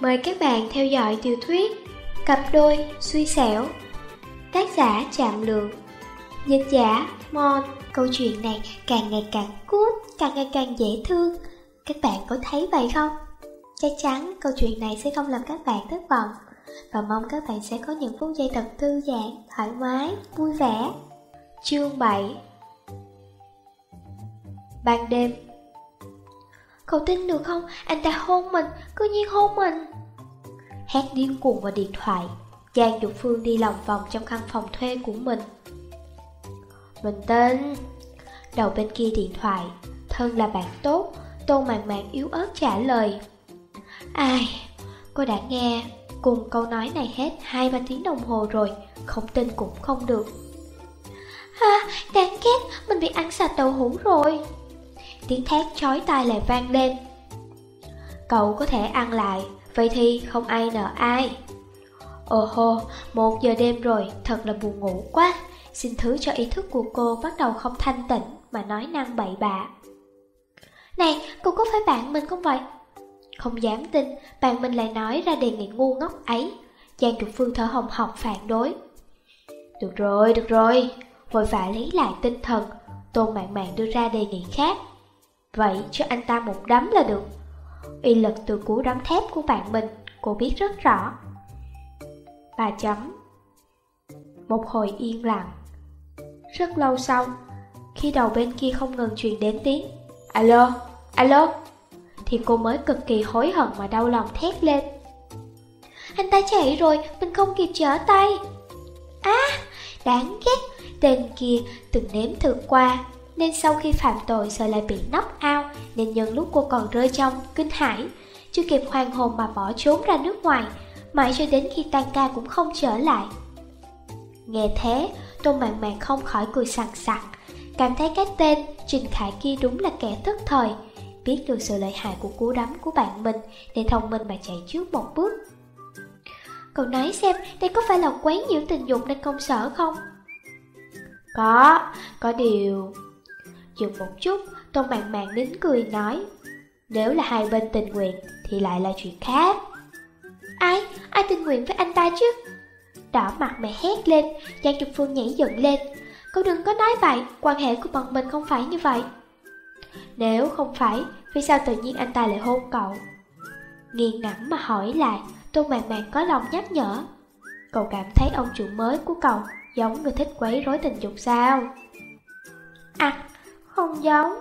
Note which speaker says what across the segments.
Speaker 1: Mời các bạn theo dõi tiểu thuyết Cặp đôi suy xẻo Tác giả Trạm Lượng. Dịch giả Mon Câu chuyện này càng ngày càng cút, càng ngày càng dễ thương. Các bạn có thấy vậy không? Chắc chắn câu chuyện này sẽ không làm các bạn thất vọng. Và mong các bạn sẽ có những phút giây thật thư giãn, thoải mái, vui vẻ. Chương 7 Ban đêm. Cậu tin được không? Anh ta hôn mình, cứ nhiên hôn mình. Hét điên cuồng vào điện thoại. Giang Dục Phương đi lòng vòng trong căn phòng thuê của mình. Mình tin. Đầu bên kia điện thoại Thân là bạn tốt Tôn màng màng yếu ớt trả lời. Ai Cô đã nghe Cùng câu nói này hết hai ba tiếng đồng hồ rồi Không tin cũng không được. Ha, đáng ghét, mình bị ăn sạch đậu hũ rồi Tiếng thét chói tai lại vang lên. Cậu có thể ăn lại Vậy thì không ai nợ ai. Ồ hô một giờ đêm rồi, thật là buồn ngủ quá. Xin thứ cho ý thức của cô bắt đầu không thanh tịnh Mà nói năng bậy bạ. Này, cô có phải bạn mình không vậy? Không dám tin, bạn mình lại nói ra đề nghị ngu ngốc ấy. Giang Trục Phương thở hồng học phản đối. Được rồi, được rồi Vội vã lấy lại tinh thần Tôn Mạng Mạng đưa ra đề nghị khác. Vậy cho anh ta một đấm là được. Uy lực từ cú đấm thép của bạn mình Cô biết rất rõ. Bà chấm. Một hồi yên lặng. Rất lâu sau Khi đầu bên kia không ngừng truyền đến tiếng Alo, alo Thì cô mới cực kỳ hối hận mà đau lòng thét lên. Anh ta chạy rồi, mình không kịp trở tay. Á, đáng ghét. Tên kia từng nếm thử qua. Nên sau khi phạm tội rồi lại bị nóc ao Nên nhân lúc cô còn rơi trong kinh hãi. Chưa kịp hoàn hồn mà bỏ trốn ra nước ngoài Mãi cho đến khi tan ca cũng không trở lại. Nghe thế Tôn mạng mạng không khỏi cười sẵn sặc. Cảm thấy cái tên Trình Khải kia đúng là kẻ tức thời. Biết được sự lợi hại của cú đấm của bạn mình để thông minh mà chạy trước một bước. Cậu nói xem đây có phải là quấy nhiễu tình dục đang công sở không? Có, có điều... Dừng một chút, Tôn Mạng Mạng nín cười nói Nếu là hai bên tình nguyện thì lại là chuyện khác. Ai, ai tình nguyện với anh ta chứ? Đỏ mặt mẹ hét lên, Giang Trục Phương nhảy dựng lên. Cậu đừng có nói vậy, quan hệ của bọn mình không phải như vậy. Nếu không phải, vì sao tự nhiên anh ta lại hôn cậu? Nghiền ngẫm mà hỏi lại, Tôn Mạng Mạng có lòng nhắc nhở Cậu cảm thấy ông chủ mới của cậu Giống người thích quấy rối tình dục sao? À không giống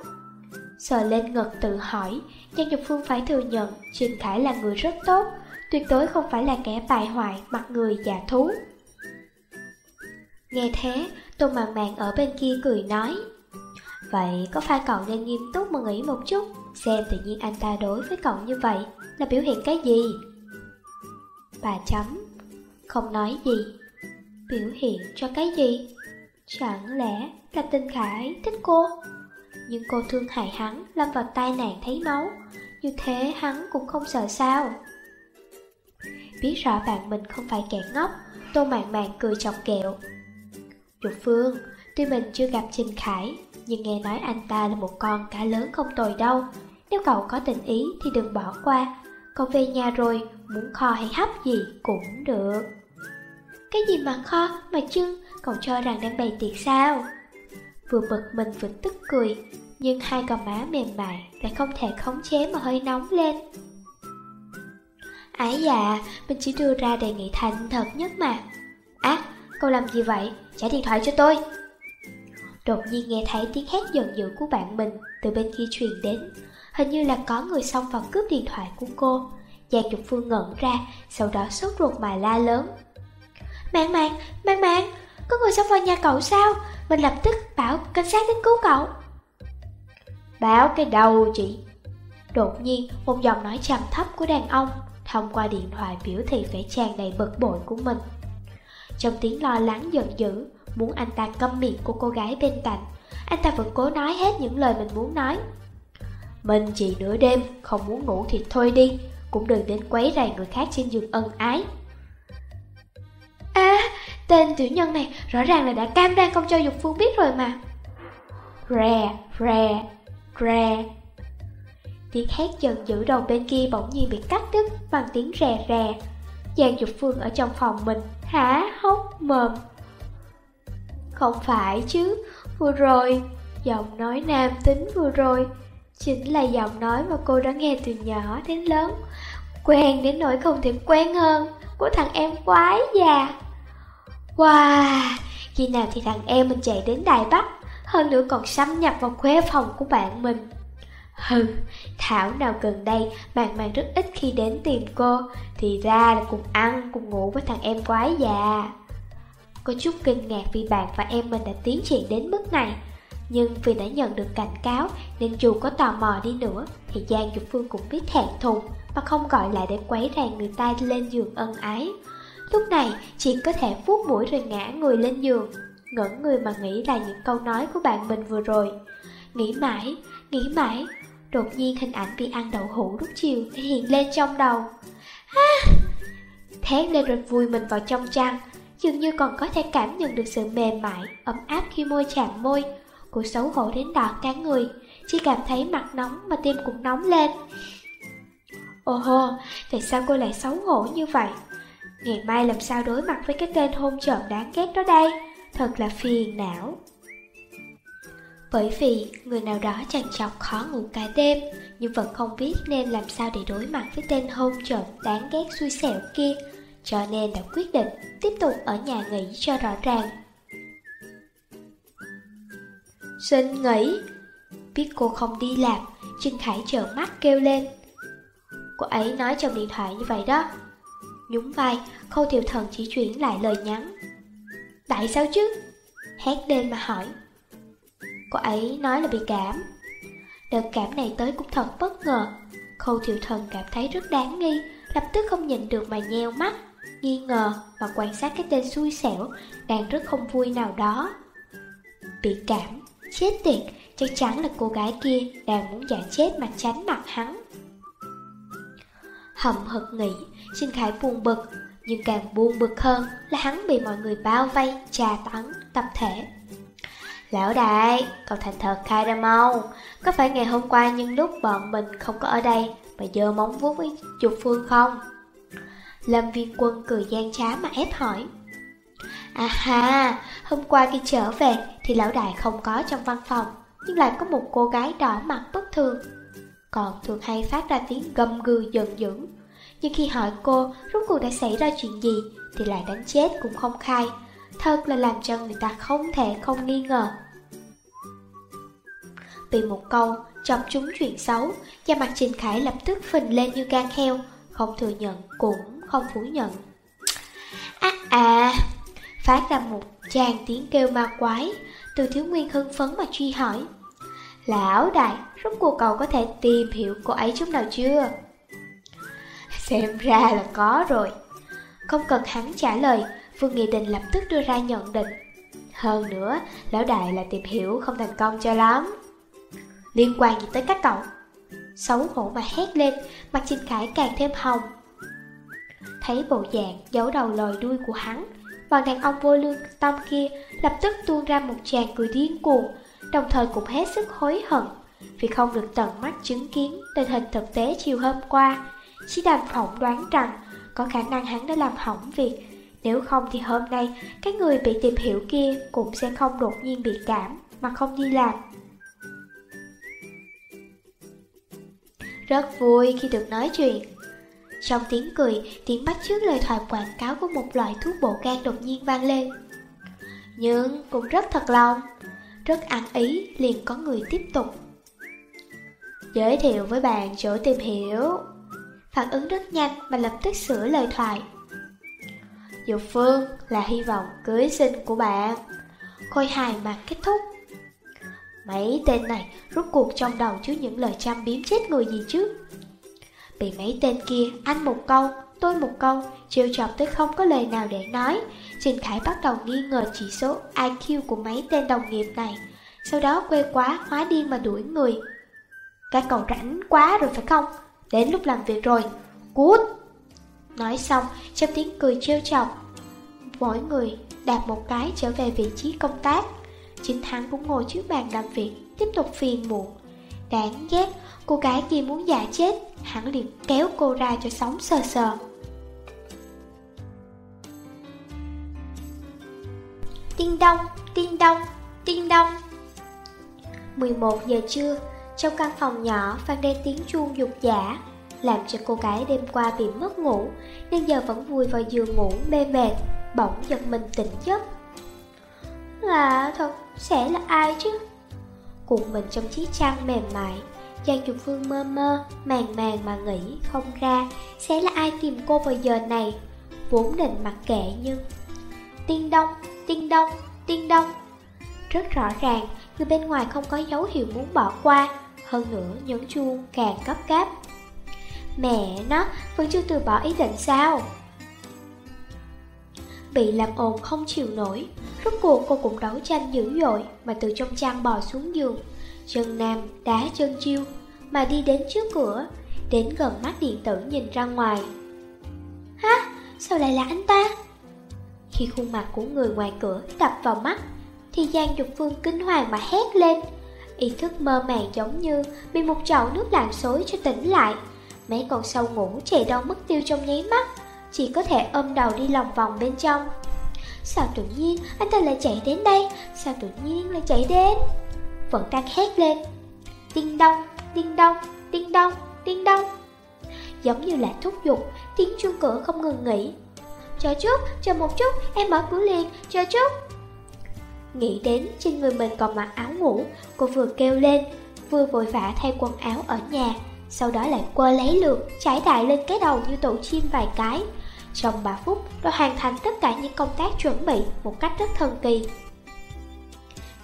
Speaker 1: Sờ lên ngực tự hỏi, Giang Dục Phương phải thừa nhận Trình Khải là người rất tốt, Tuyệt đối không phải là kẻ bại hoại Mặt người già thú Nghe thế Tô Màng Màng ở bên kia cười nói, Vậy có phải cậu nên nghiêm túc mà nghĩ một chút, Xem tự nhiên anh ta đối với cậu như vậy Là biểu hiện cái gì Bà chấm, Không nói gì Biểu hiện cho cái gì? Chẳng lẽ là tình khải thích cô? Nhưng cô thương hại hắn lâm vào tai nạn thấy máu. Như thế hắn cũng không sợ sao? Biết rõ bạn mình không phải kẻ ngốc Tô mạn mạn cười chọc kẹo. Dục Phương Tuy mình chưa gặp Trình Khải Nhưng nghe nói anh ta là một con cá lớn không tồi đâu. Nếu cậu có tình ý thì đừng bỏ qua. Cậu về nhà rồi Muốn kho hay hấp gì cũng được. Cái gì mà kho, mà chưng, cậu cho rằng đang bày tiệc sao? Vừa bực mình vừa tức cười, nhưng hai gò má mềm mại lại không thể khống chế mà hơi nóng lên. Ái dạ, mình chỉ đưa ra đề nghị thành thật nhất mà. Á, cậu làm gì vậy? Trả điện thoại cho tôi. Đột nhiên nghe thấy tiếng hét giận dữ của bạn mình từ bên kia truyền đến. Hình như là có người xông vào cướp điện thoại của cô. Giang Trục Phương ngẩn ra, sau đó sốt ruột mà la lớn. Mạng mạng, mạng mạng, có người xông vào nhà cậu sao? Mình lập tức bảo cảnh sát đến cứu cậu.
Speaker 2: Báo cái đầu chị.
Speaker 1: Đột nhiên, một giọng nói trầm thấp của đàn ông thông qua điện thoại biểu thị vẻ tràn đầy bực bội của mình. Trong tiếng lo lắng giận dữ, muốn anh ta câm miệng của cô gái bên cạnh, anh ta vẫn cố nói hết những lời mình muốn nói.
Speaker 2: Mình chỉ nửa đêm, không muốn ngủ thì thôi đi, cũng đừng đến quấy rầy người khác trên giường ân ái.
Speaker 1: Tên tiểu nhân này rõ ràng là đã cam đoan không cho Dục Phương biết rồi mà.
Speaker 2: Rè, rè, rè.
Speaker 1: Tiếng hét giận dữ đầu bên kia bỗng nhiên bị cắt đứt bằng tiếng rè rè Giang Dục Phương ở trong phòng mình há hốc mồm Không phải chứ, vừa rồi, giọng nói nam tính vừa rồi Chính là giọng nói mà cô đã nghe từ nhỏ đến lớn Quen đến nỗi không thể quen hơn Của thằng em quái già Wow, khi nào thì thằng em mình chạy đến Đài Bắc Hơn nữa còn xâm nhập vào khuê phòng của bạn mình. Hừ, Thảo nào gần đây bạn mang rất ít khi đến tìm cô Thì ra là cùng ăn, cùng ngủ với thằng em quái già. Có chút kinh ngạc vì bạn và em mình đã tiến triển đến mức này Nhưng vì đã nhận được cảnh cáo Nên dù có tò mò đi nữa Thì Giang Dục Phương cũng biết thẹn thùng Mà không gọi lại để quấy rầy người ta lên giường ân ái. Lúc này chị có thể vuốt mũi rồi ngã người lên giường Ngẩn người mà nghĩ là những câu nói của bạn mình vừa rồi Nghĩ mãi, nghĩ mãi Đột nhiên hình ảnh bị ăn đậu hũ lúc chiều hiện lên trong đầu à! Thét lên rồi vui mình vào trong chăn Dường như còn có thể cảm nhận được sự mềm mại, ấm áp khi môi chạm môi Cô xấu hổ đến đỏ cả người Chỉ cảm thấy mặt nóng mà tim cũng nóng lên Ồ hô, tại sao cô lại xấu hổ như vậy? Ngày mai làm sao đối mặt với cái tên hôn trộm đáng ghét đó đây? Thật là phiền não. Bởi vì người nào đó chẳng chọc khó ngủ cả đêm, Nhưng vẫn không biết nên làm sao để đối mặt với tên hôn trộm đáng ghét xui xẻo kia. Cho nên đã quyết định tiếp tục ở nhà nghỉ cho rõ ràng. Xin nghỉ. Biết cô không đi làm, Trinh Khải trợn mắt kêu lên. Cô ấy nói trong điện thoại như vậy đó. Nhúng vai, khâu thiệu thần chỉ chuyển lại lời nhắn. Tại sao chứ? Hét lên mà hỏi. Cô ấy nói là bị cảm. Đợt cảm này tới cũng thật bất ngờ. Khâu thiệu thần cảm thấy rất đáng nghi Lập tức không nhìn được mà nheo mắt Nghi ngờ và quan sát cái tên xui xẻo Đang rất không vui nào đó. Bị cảm, chết tiệt Chắc chắn là cô gái kia đang muốn giả chết mà tránh mặt hắn. Hậm hực nghĩ Xin Khải buồn bực. Nhưng càng buồn bực hơn là hắn bị mọi người bao vây, trà tấn, tập thể. Lão đại, cậu thành thật khai ra mau. Có phải ngày hôm qua nhưng lúc bọn mình không có ở đây Mà giờ móng vuốt với chục phương không? Lâm viên quân cười gian trá mà ép hỏi. À ha, hôm qua khi trở về thì lão đại không có trong văn phòng Nhưng lại có một cô gái đỏ mặt bất thường. Còn thường hay phát ra tiếng gầm gừ giận dữ. Nhưng khi hỏi cô rốt cuộc đã xảy ra chuyện gì Thì lại đánh chết cũng không khai. Thật là làm cho người ta không thể không nghi ngờ. Vì một câu chọc chúng chuyện xấu, Da mặt Trình Khải lập tức phình lên như gan heo, Không thừa nhận cũng không phủ nhận. À à Phát ra một tràng tiếng kêu ma quái, Từ thiếu nguyên hưng phấn mà truy hỏi. Lão đại, rốt cuộc cậu có thể tìm hiểu cô ấy chút nào chưa? Xem ra là có rồi. Không cần hắn trả lời phương Nghị Định lập tức đưa ra nhận định. Hơn nữa, lão đại là tìm hiểu không thành công cho lắm. Liên quan gì tới các cậu? Xấu hổ mà hét lên Mặt Trình Khải càng thêm hồng. Thấy bộ dạng giấu đầu lòi đuôi của hắn Bọn đàn ông vô lương tâm kia Lập tức tuôn ra một tràng cười điên cuồng Đồng thời cũng hết sức hối hận Vì không được tận mắt chứng kiến Tình hình thực tế chiều hôm qua. Chỉ đành phỏng đoán rằng có khả năng hắn đã làm hỏng việc. Nếu không thì hôm nay cái người bị tìm hiểu kia cũng sẽ không đột nhiên bị cảm mà không đi làm. Rất vui khi được nói chuyện. Trong tiếng cười, tiếng bắt chước lời thoại quảng cáo của một loại thuốc bổ gan đột nhiên vang lên. Nhưng cũng rất thật lòng rất ăn ý liền có người tiếp tục Giới thiệu với bạn chỗ tìm hiểu phản ứng rất nhanh và lập tức sửa lời thoại. Dục Phương là hy vọng cưới sinh của bạn. Khôi hài mà kết thúc. Mấy tên này rút cuộc trong đầu chứ những lời chăm biếm chết người gì chứ. Bị mấy tên kia anh một câu, tôi một câu, trêu chọc tới không có lời nào để nói. Trình Khải bắt đầu nghi ngờ chỉ số IQ của mấy tên đồng nghiệp này. Sau đó quê quá hóa điên mà đuổi người. Các cậu rảnh quá rồi phải không? Đến lúc làm việc rồi, cút Nói xong, trong tiếng cười trêu chọc Mỗi người đạp một cái trở về vị trí công tác Chính hắn cũng ngồi trước bàn làm việc Tiếp tục phiền muộn Đáng ghét, cô gái kia muốn giả chết, hắn liền kéo cô ra cho sống sờ sờ. Tiên đông, tiên đông, tiên đông 11 giờ trưa, trong căn phòng nhỏ vang lên tiếng chuông dục giả Làm cho cô gái đêm qua bị mất ngủ Nên giờ vẫn vui vào giường ngủ mê mệt Bỗng giật mình tỉnh giấc là thật, sẽ là ai chứ? Cuộn mình trong chiếc chăn mềm mại Giang Dục Phương mơ mơ, màng màng mà nghĩ không ra Sẽ là ai tìm cô vào giờ này? Vốn định mặc kệ nhưng Tiên đông, tiên đông, tiên đông. Rất rõ ràng, người bên ngoài không có dấu hiệu muốn bỏ qua Hơn nữa nhấn chuông càng cấp cáp Mẹ nó, vẫn chưa từ bỏ ý định sao? Bị làm ồn không chịu nổi Rốt cuộc cô cũng đấu tranh dữ dội Mà từ trong chăn bò xuống giường Chân nam đá chân chiêu, Mà đi đến trước cửa, Đến gần mắt điện tử nhìn ra ngoài. Hả? Sao lại là anh ta? Khi khuôn mặt của người ngoài cửa đập vào mắt, Thì Giang Dục Phương kinh hoàng mà hét lên. Ý thức mơ màng giống như Bị một chậu nước lạnh xối cho tỉnh lại. Mấy con sâu ngủ chạy đâu mất tiêu trong nháy mắt, Chỉ có thể ôm đầu đi lòng vòng bên trong. Sao tự nhiên anh ta lại chạy đến đây? Sao tự nhiên lại chạy đến? Vẫn đang hét lên. Tiên đông, tiên đông, tiên đông, tiên đông Giống như là thúc giục Tiếng chuông cửa không ngừng nghỉ. Chờ chút, chờ một chút, em mở cửa liền, chờ chút. Nghĩ đến trên người mình còn mặc áo ngủ Cô vừa kêu lên Vừa vội vã thay quần áo ở nhà. Sau đó lại quơ lấy lượt Trải đại lên cái đầu như tổ chim vài cái. Trong 3 phút đã hoàn thành tất cả những công tác chuẩn bị một cách rất thần kỳ.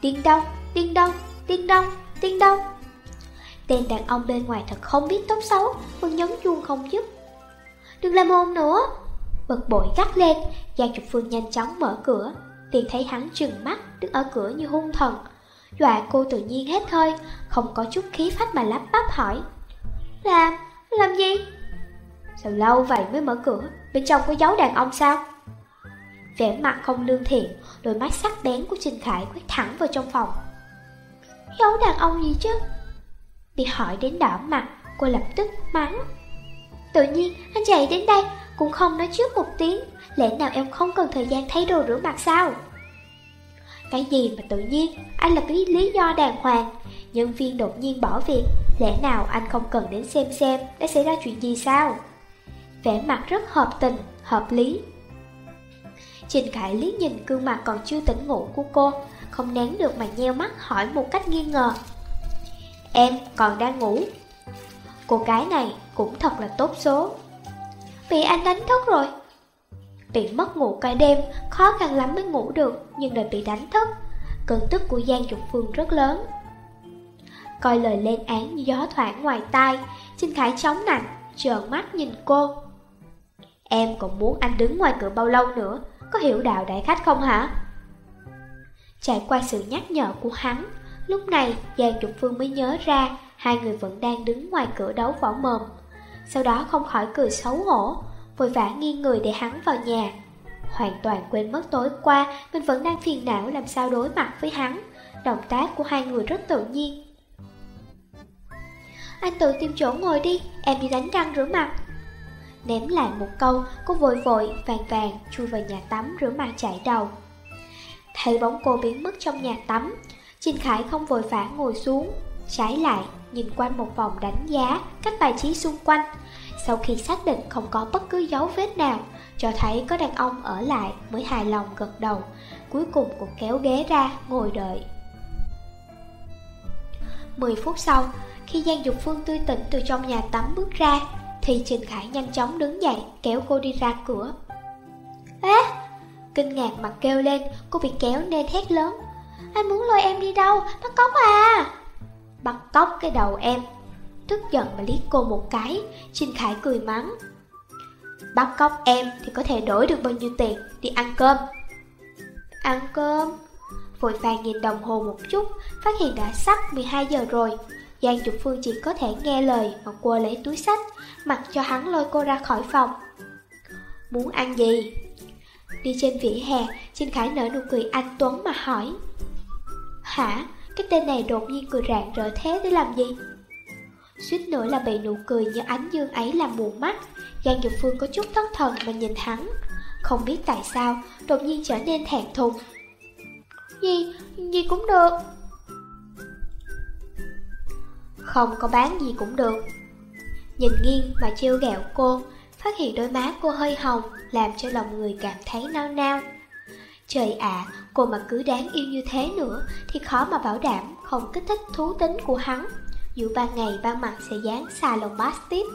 Speaker 1: Tiên đông, tiên đông, tiên đông, tiên đông. Tên đàn ông bên ngoài thật không biết tốt xấu, vẫn nhấn chuông không giúp Đừng làm ồn nữa. Bực bội gắt lên, Gia Trục Phương nhanh chóng mở cửa, Tiền thấy hắn trừng mắt đứng ở cửa như hung thần. Dọa cô tự nhiên hết hơi, không có chút khí phách mà lắp bắp hỏi. Làm, làm gì? Sao lâu vậy mới mở cửa Bên trong có dấu đàn ông sao Vẻ mặt không lương thiện Đôi mắt sắc bén của Trình Khải quét thẳng vào trong phòng giấu đàn ông gì chứ? Bị hỏi đến đỏ mặt Cô lập tức mắng. Tự nhiên anh chạy đến đây Cũng không nói trước một tiếng. Lẽ nào em không cần thời gian thay đồ rửa mặt sao? Cái gì mà tự nhiên? Anh là cái lý do đàng hoàng. Nhân viên đột nhiên bỏ việc. Lẽ nào anh không cần đến xem xem Đã xảy ra chuyện gì sao? Vẻ mặt rất hợp tình, hợp lý. Trình Khải liếc nhìn gương mặt còn chưa tỉnh ngủ của cô, không nén được mà nheo mắt hỏi một cách nghi ngờ. Em còn đang ngủ. Cô gái này cũng thật là tốt số. Bị anh đánh thức rồi. Bị mất ngủ cả đêm, khó khăn lắm mới ngủ được, nhưng lại bị đánh thức. Cơn tức của Giang Trục Phương rất lớn. Coi lời lên án như gió thoảng ngoài tai, Trinh Khải chống nặng, trợn mắt nhìn cô. Em còn muốn anh đứng ngoài cửa bao lâu nữa Có hiểu đạo đại khách không hả Trải qua sự nhắc nhở của hắn Lúc này Giang Trục Phương mới nhớ ra Hai người vẫn đang đứng ngoài cửa đấu võ mồm. Sau đó không khỏi cười xấu hổ Vội vã nghiêng người để hắn vào nhà. Hoàn toàn quên mất tối qua Mình vẫn đang phiền não làm sao đối mặt với hắn. Động tác của hai người rất tự nhiên. Anh tự tìm chỗ ngồi đi Em đi đánh răng rửa mặt. Ném lại một câu, cô vội vội, vàng vàng chui vào nhà tắm rửa mặt chạy đầu. Thấy bóng cô biến mất trong nhà tắm, Trình Khải không vội vã ngồi xuống, trái lại nhìn quanh một vòng đánh giá các bài trí xung quanh. Sau khi xác định không có bất cứ dấu vết nào, cho thấy có đàn ông ở lại mới hài lòng gật đầu, cuối cùng cũng kéo ghế ra ngồi đợi. 10 phút sau, khi Giang Dục Phương tươi tỉnh từ trong nhà tắm bước ra, thì Trình Khải nhanh chóng đứng dậy kéo cô đi ra cửa Ê! Kinh ngạc mặt kêu lên Cô bị kéo nên hét lớn. Anh muốn lôi em đi đâu? Bắt cóc à? Bắt cóc cái đầu em. Tức giận mà liếc cô một cái Trinh Khải cười mắng. Bắt cóc em thì có thể đổi được bao nhiêu tiền? Đi ăn cơm. Ăn cơm? Vội vàng nhìn đồng hồ một chút Phát hiện đã sắp 12 giờ rồi. Giang Trục Phương chỉ có thể nghe lời mà cô lấy túi sách, mặc cho hắn lôi cô ra khỏi phòng. Muốn ăn gì? Đi trên vỉa hè, Trinh Khải nở nụ cười anh Tuấn mà hỏi. Hả? Cái tên này đột nhiên cười rạng rỡ thế để làm gì? Suýt nữa là bị nụ cười như ánh dương ấy làm buồn mắt Giang Dục Phương có chút thất thần mà nhìn hắn Không biết tại sao Đột nhiên trở nên thẹn thùng Gì, gì cũng được Không có bán gì cũng được Nhìn nghiêng mà trêu ghẹo cô Phát hiện đôi má cô hơi hồng Làm cho lòng người cảm thấy nao nao. Trời ạ, cô mà cứ đáng yêu như thế nữa Thì khó mà bảo đảm không kích thích thú tính của hắn. Dù ban ngày ban mặt sẽ dán xà lồng tiếp.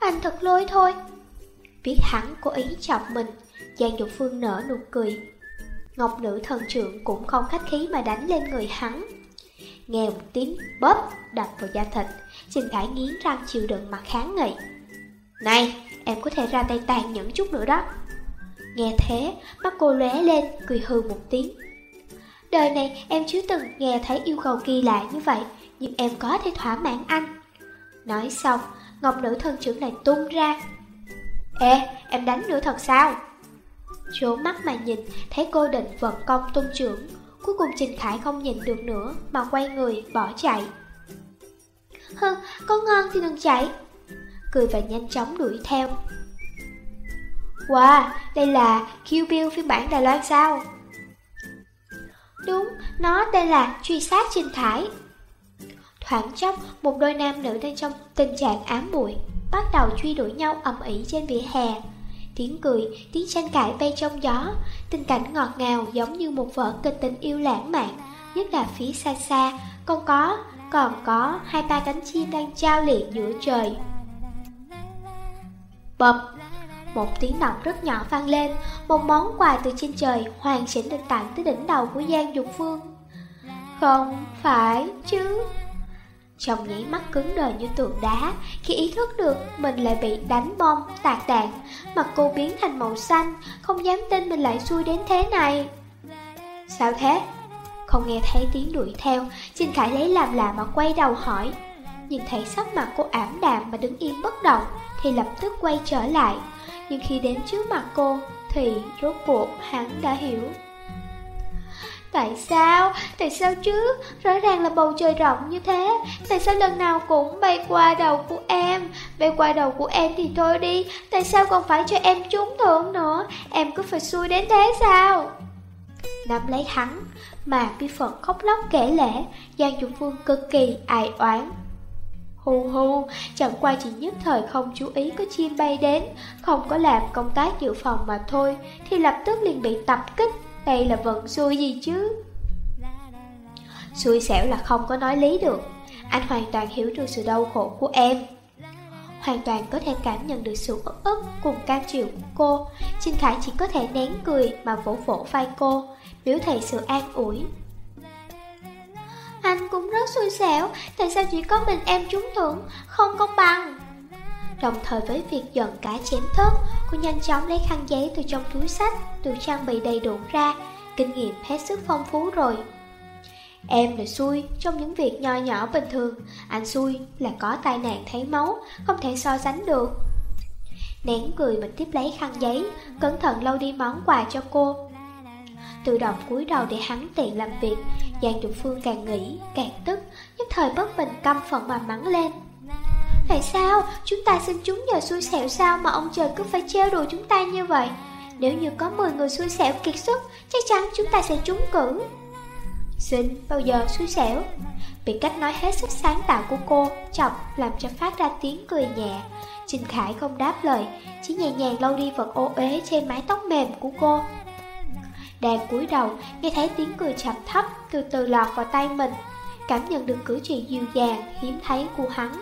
Speaker 1: Anh thật lôi thôi. Biết hắn cố ý chọc mình Giang Dục Phương nở nụ cười. Ngọc nữ thần trưởng cũng không khách khí mà đánh lên người hắn. Nghe một tiếng bóp đập vào da thịt Trình Khải nghiến răng chịu đựng mà kháng nghị. Này, em có thể ra tay tàn nhẫn chút nữa đó. Nghe thế, mắt cô lóe lên, cười hư một tiếng. Đời này em chưa từng nghe thấy yêu cầu kỳ lạ như vậy Nhưng em có thể thỏa mãn anh. Nói xong, ngọc nữ thân trưởng này tung ra. Ê, em đánh nữa thật sao? Chố mắt mà nhìn, thấy cô định vận công tung trưởng. Cuối cùng Trình Khải không nhìn được nữa Mà quay người, bỏ chạy. Hừ, có ngon thì đừng chạy. Cười và nhanh chóng đuổi theo Wow, đây là Kill Bill phiên bản Đài Loan sao? Đúng, nó tên là Truy sát Trình Thái. Thoảng chốc, một đôi nam nữ đang trong tình trạng ám muội Bắt đầu truy đuổi nhau ầm ĩ trên vỉa hè Tiếng cười, tiếng tranh cãi bay trong gió Tình cảnh ngọt ngào giống như một vở kịch tình yêu lãng mạn Nhất là phía xa xa Còn có, còn có hai ba cánh chim đang trao liệng giữa trời Bập Một tiếng động rất nhỏ vang lên Một món quà từ trên trời hoàn chỉnh được tặng tới đỉnh đầu của Giang Dục Phương. Không phải chứ? Chồng nhảy mắt cứng đờ như tượng đá Khi ý thức được mình lại bị đánh bom, tạc đạn Mặt cô biến thành màu xanh Không dám tin mình lại xui đến thế này. Sao thế? Không nghe thấy tiếng đuổi theo Trình Khải lấy làm lạ mà quay đầu hỏi. Nhìn thấy sắc mặt cô ảm đạm mà đứng yên bất động, Thì lập tức quay trở lại. Nhưng khi đến trước mặt cô, Thì rốt cuộc hắn đã hiểu. Tại sao? Tại sao chứ? Rõ ràng là bầu trời rộng như thế. Tại sao lần nào cũng bay qua đầu của em? Bay qua đầu của em thì thôi đi. Tại sao còn phải cho em trúng thưởng nữa? Em cứ phải xui đến thế sao? Nắm lấy hắn, Mà Phi phận khóc lóc kể lẽ Giang dũng Phương cực kỳ ai oán. Hù hù, chẳng qua chỉ nhất thời không chú ý có chim bay đến Không có làm công tác dự phòng mà thôi Thì lập tức liền bị tập kích. Đây là vận xui gì chứ? Xui xẻo là không có nói lý được. Anh hoàn toàn hiểu được sự đau khổ của em. Hoàn toàn có thể cảm nhận được sự ức ức cùng cam chịu của cô. Trinh Khải chỉ có thể nén cười mà vỗ vỗ vai cô Biểu thị sự an ủi. Anh cũng rất xui xẻo, Tại sao chỉ có mình em trúng thưởng, Không công bằng? Đồng thời với việc dọn cả chém thớt Cô nhanh chóng lấy khăn giấy từ trong túi sách Được trang bị đầy đủ ra, Kinh nghiệm hết sức phong phú rồi. Em là xui trong những việc nho nhỏ bình thường, Anh xui là có tai nạn thấy máu, Không thể so sánh được. Nén cười mình tiếp lấy khăn giấy, Cẩn thận lau đi món quà cho cô. Tự động cúi đầu để hắn tiện làm việc Giang Trục Phương càng nghĩ càng tức Nhất thời bất bình căm phận mà mắng lên Tại sao chúng ta xin chúng nhờ xui xẻo sao mà ông trời cứ phải treo đùa chúng ta như vậy? Nếu như có 10 người xui xẻo kiệt xuất, chắc chắn chúng ta sẽ trúng cử. Xin bao giờ xui xẻo? Bị cách nói hết sức sáng tạo của cô chọc làm cho phát ra tiếng cười nhẹ. Trình Khải không đáp lời, chỉ nhẹ nhàng lau đi vật ô uế trên mái tóc mềm của cô. Đang cúi đầu, nghe thấy tiếng cười chậm thấp từ từ lọt vào tay mình, cảm nhận được cử chỉ dịu dàng hiếm thấy của hắn.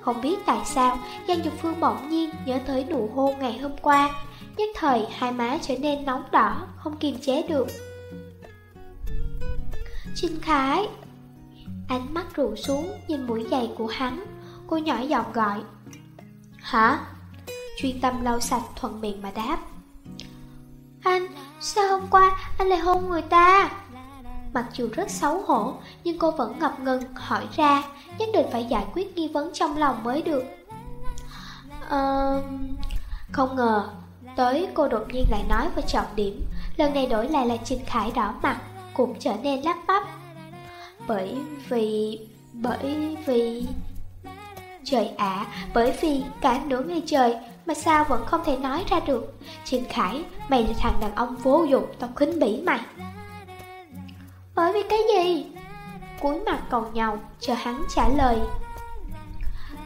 Speaker 1: Không biết tại sao, Giang Dục Phương bỗng nhiên nhớ tới nụ hôn ngày hôm qua. Nhất thời hai má trở nên nóng đỏ, không kiềm chế được. Trinh Khải Ánh mắt rụ xuống nhìn mũi giày của hắn Cô nhỏ giọng gọi Hả? Chuyên tâm lau sạch thuận miệng mà đáp Anh, sao hôm qua anh lại hôn người ta? Mặc dù rất xấu hổ, nhưng cô vẫn ngập ngừng hỏi ra, nhất định phải giải quyết nghi vấn trong lòng mới được. Uh, không ngờ, tới cô đột nhiên lại nói vào trọng điểm, lần này đổi lại là Trình Khải đỏ mặt, cũng trở nên lắp bắp. Bởi vì... bởi vì... Trời ạ, bởi vì cả nửa ngày trời mà sao vẫn không thể nói ra được. Trình Khải, mày là thằng đàn ông vô dụng, tao khinh bỉ mày. Bởi vì cái gì? Cúi mặt cầu nhau, chờ hắn trả lời.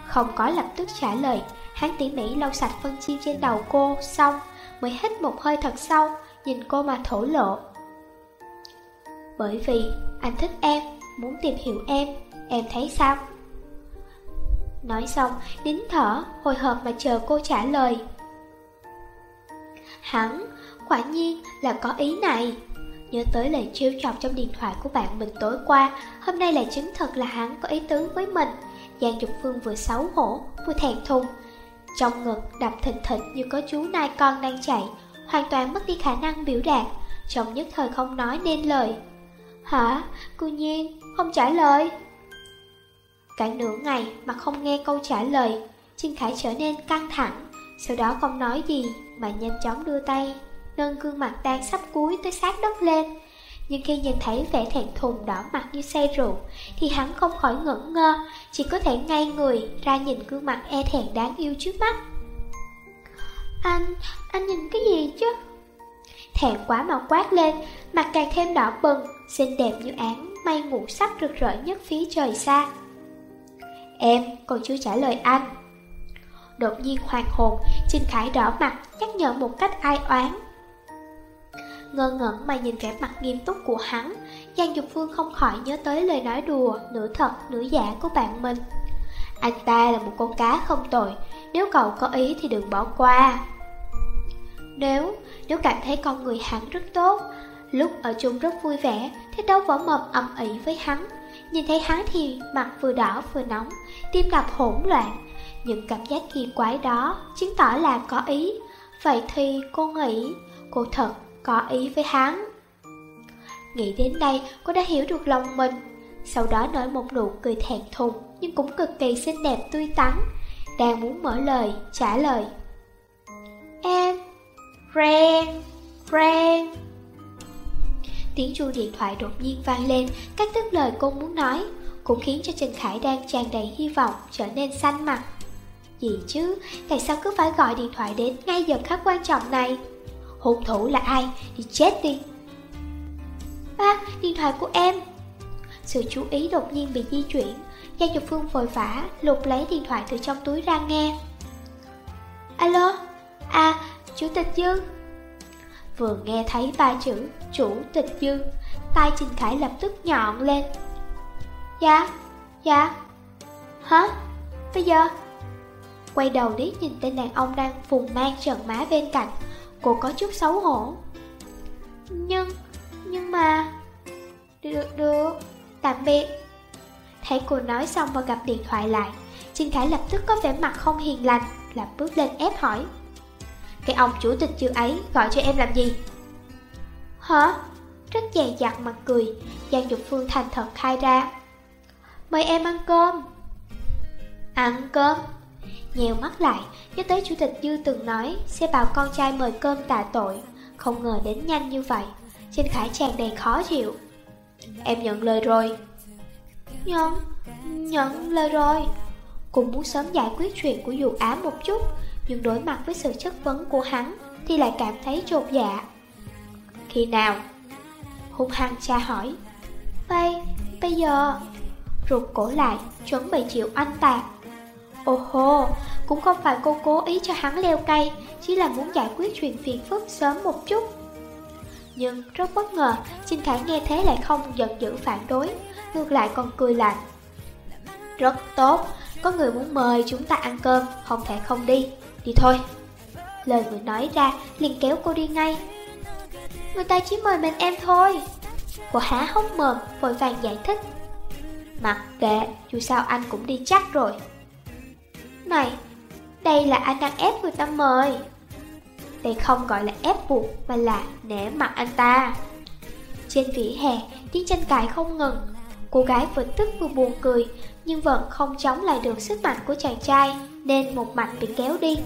Speaker 1: Không có lập tức trả lời, hắn tỉ mỉ lau sạch phân chim trên đầu cô, xong mới hít một hơi thật sâu, nhìn cô mà thổ lộ. Bởi vì anh thích em, muốn tìm hiểu em, em thấy sao? Nói xong, nín thở, hồi hộp mà chờ cô trả lời. Hắn, quả nhiên là có ý này. Nhớ tới lời trêu chọc trong điện thoại của bạn mình tối qua, hôm nay lại chứng thật là hắn có ý tứ với mình. Giang Dục Phương vừa xấu hổ, vừa thẹn thùng. Trong ngực đập thình thịnh như có chú nai con đang chạy, hoàn toàn mất đi khả năng biểu đạt, trong nhất thời không nói nên lời. Hả? Cô nhiên, không trả lời. Cả nửa ngày mà không nghe câu trả lời, Trinh Khải trở nên căng thẳng, sau đó không nói gì mà nhanh chóng đưa tay, nâng gương mặt đang sắp cúi tới sát đất lên. Nhưng khi nhìn thấy vẻ thẹn thùng đỏ mặt như say rượu, thì hắn không khỏi ngẩn ngơ, chỉ có thể ngay người ra nhìn gương mặt e thẹn đáng yêu trước mắt. Anh, anh nhìn cái gì chứ? Thẹn quá mà quát lên, mặt càng thêm đỏ bừng, xinh đẹp như án mây ngũ sắc rực rỡ nhất phía trời xa. Em, còn chưa trả lời anh. Đột nhiên hoàng hồn Trinh Khải đỏ mặt, nhắc nhở một cách ai oán. Ngơ ngẩn mà nhìn vẻ mặt nghiêm túc của hắn, Giang Dục Phương không khỏi nhớ tới lời nói đùa Nửa thật nửa giả của bạn mình. Anh ta là một con cá không tội Nếu cậu có ý thì đừng bỏ qua. Nếu Nếu cảm thấy con người hắn rất tốt, Lúc ở chung rất vui vẻ Thế đâu võ mồm âm ỉ với hắn. Nhìn thấy hắn thì mặt vừa đỏ vừa nóng Tim đập hỗn loạn. Những cảm giác kỳ quái đó Chứng tỏ là có ý. Vậy thì cô nghĩ Cô thật có ý với hắn. Nghĩ đến đây cô đã hiểu được lòng mình. Sau đó nở một nụ cười thẹn thùng Nhưng cũng cực kỳ xinh đẹp tươi tắn. Đang muốn mở lời, trả lời. Em Friend Friend Tiếng chuông điện thoại đột nhiên vang lên, cắt đứt lời cô muốn nói, cũng khiến cho Trần Khải đang tràn đầy hy vọng trở nên xanh mặt. Gì chứ, tại sao cứ phải gọi điện thoại đến ngay giờ khắc quan trọng này? Hung thủ là ai? Đi chết đi! À, điện thoại của em! Sự chú ý đột nhiên bị di chuyển, gia Dục Phương vội vã lục lấy điện thoại từ trong túi ra nghe. Alo, à, Chủ tịch Dương Vừa nghe thấy ba chữ chủ tịch dư tay Trình Khải lập tức nhọn lên. Dạ, dạ. Hả, bây giờ? Quay đầu liếc nhìn tên đàn ông đang phùng mang trần má bên cạnh. Cô có chút xấu hổ. Nhưng, nhưng mà Được, được, tạm biệt. Thấy cô nói xong và gặp điện thoại lại Trình Khải lập tức có vẻ mặt không hiền lành Lập bước lên ép hỏi cái ông chủ tịch chưa ấy gọi cho em làm gì? Hả? Rất dè dặt mặt cười. Giang Dục Phương thành thật khai ra. Mời em ăn cơm. Ăn cơm? Nhèo mắt lại Nhớ tới chủ tịch Dư từng nói Sẽ bảo con trai mời cơm tạ tội. Không ngờ đến nhanh như vậy. Trên khải tràn đầy khó chịu. Em nhận lời rồi. Nhận Nhận lời rồi. Cũng muốn sớm giải quyết chuyện của dụ ám một chút nhưng đối mặt với sự chất vấn của hắn thì lại cảm thấy trột dạ. Khi nào? Hung hăng cha hỏi. Bây, bây giờ... Rụt cổ lại, chuẩn bị chịu anh tạc. Ồ hô, cũng không phải cô cố ý cho hắn leo cây, chỉ là muốn giải quyết chuyện phiền phức sớm một chút. Nhưng rất bất ngờ, Trinh Khải nghe thế lại không giận dữ phản đối, ngược lại còn cười lạnh. Rất tốt, có người muốn mời chúng ta ăn cơm, không thể không đi. Đi thôi. Lời vừa nói ra, liền kéo cô đi ngay. Người ta chỉ mời mình em thôi. Cô há hốc mồm, vội vàng giải thích. Mặc kệ, Dù sao anh cũng đi chắc rồi. Này, Đây là anh đang ép người ta mời. Đây không gọi là ép buộc, Mà là nể mặt anh ta. Trên vỉa hè, Tiếng tranh cãi không ngừng. Cô gái vừa tức vừa buồn cười, Nhưng vẫn không chống lại được sức mạnh của chàng trai. Nên một mạch bị kéo đi.